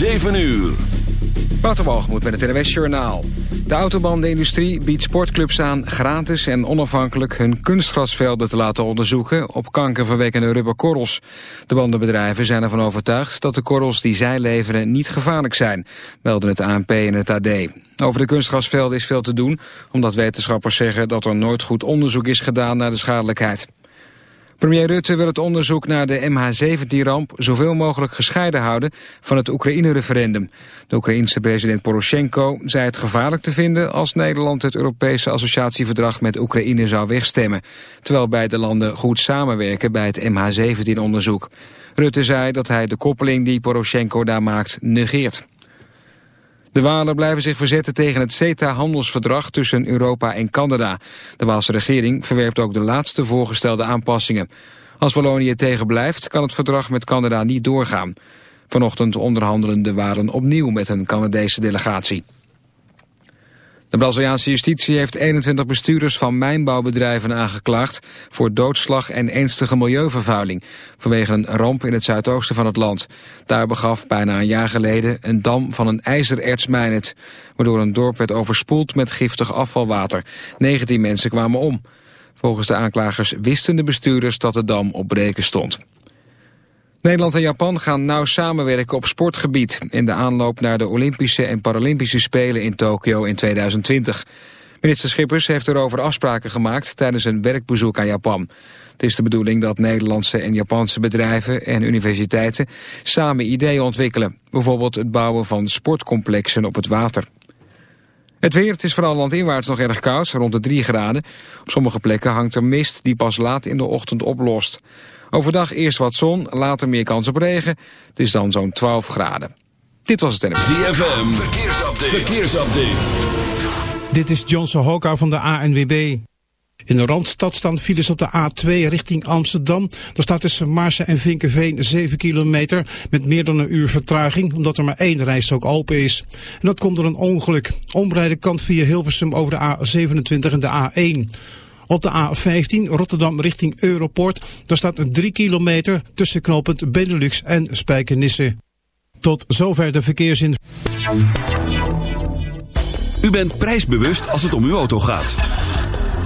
7 uur. Waterwalgemoed met het NWS Journaal. De autobandenindustrie biedt sportclubs aan gratis en onafhankelijk hun kunstgrasvelden te laten onderzoeken op kankerverwekkende rubberkorrels. De bandenbedrijven zijn ervan overtuigd dat de korrels die zij leveren niet gevaarlijk zijn, melden het ANP en het AD. Over de kunstgrasvelden is veel te doen, omdat wetenschappers zeggen dat er nooit goed onderzoek is gedaan naar de schadelijkheid. Premier Rutte wil het onderzoek naar de MH17-ramp zoveel mogelijk gescheiden houden van het Oekraïne-referendum. De Oekraïense president Poroshenko zei het gevaarlijk te vinden als Nederland het Europese associatieverdrag met Oekraïne zou wegstemmen, terwijl beide landen goed samenwerken bij het MH17-onderzoek. Rutte zei dat hij de koppeling die Poroshenko daar maakt negeert. De Walen blijven zich verzetten tegen het CETA-handelsverdrag tussen Europa en Canada. De Waalse regering verwerpt ook de laatste voorgestelde aanpassingen. Als Wallonië tegen blijft, kan het verdrag met Canada niet doorgaan. Vanochtend onderhandelen de Walen opnieuw met een Canadese delegatie. De Braziliaanse justitie heeft 21 bestuurders van mijnbouwbedrijven aangeklaagd voor doodslag en ernstige milieuvervuiling vanwege een ramp in het zuidoosten van het land. Daar begaf bijna een jaar geleden een dam van een ijzerertsmijn het, waardoor een dorp werd overspoeld met giftig afvalwater. 19 mensen kwamen om. Volgens de aanklagers wisten de bestuurders dat de dam op breken stond. Nederland en Japan gaan nauw samenwerken op sportgebied... in de aanloop naar de Olympische en Paralympische Spelen in Tokio in 2020. Minister Schippers heeft erover afspraken gemaakt tijdens een werkbezoek aan Japan. Het is de bedoeling dat Nederlandse en Japanse bedrijven en universiteiten samen ideeën ontwikkelen. Bijvoorbeeld het bouwen van sportcomplexen op het water. Het weer, het is vooral landinwaarts nog erg koud, rond de 3 graden. Op sommige plekken hangt er mist die pas laat in de ochtend oplost. Overdag eerst wat zon, later meer kans op regen. Het is dan zo'n 12 graden. Dit was het. ZFM, verkeersupdate. verkeersupdate. Dit is Johnson Hoka van de ANWB. In de Randstad staan files op de A2 richting Amsterdam. Daar staat tussen Marsen en Vinkenveen 7 kilometer met meer dan een uur vertraging, omdat er maar één rijstrook open is. En dat komt door een ongeluk. Omrijden kant via Hilversum over de A27 en de A1. Op de A15 Rotterdam richting Europort. Daar staat een 3 kilometer tussen knooppunt Benelux en Spijkenisse. Tot zover de verkeersin. U bent prijsbewust als het om uw auto gaat.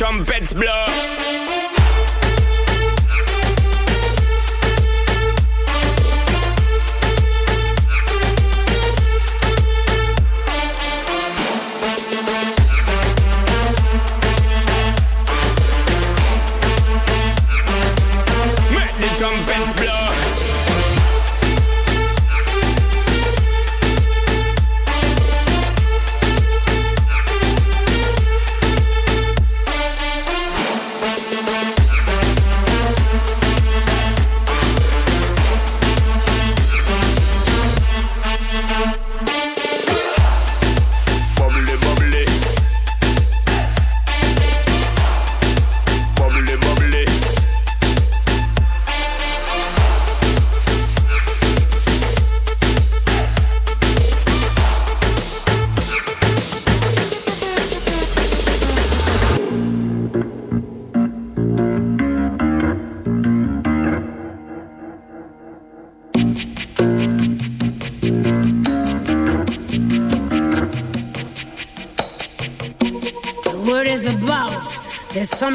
Trumpets blow.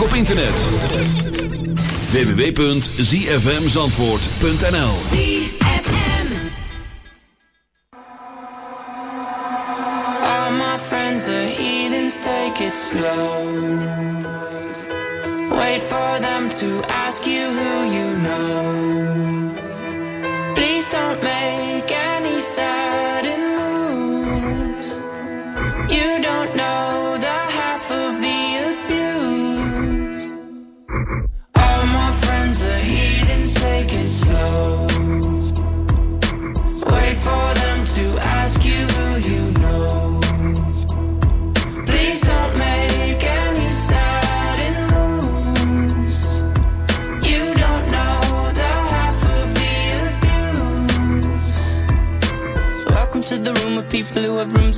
Ook op internet. www.zfmzandvoort.nl All my friends are heathens, take it slow. Wait for them to ask you who you know.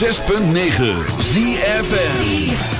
106.9 ZFM.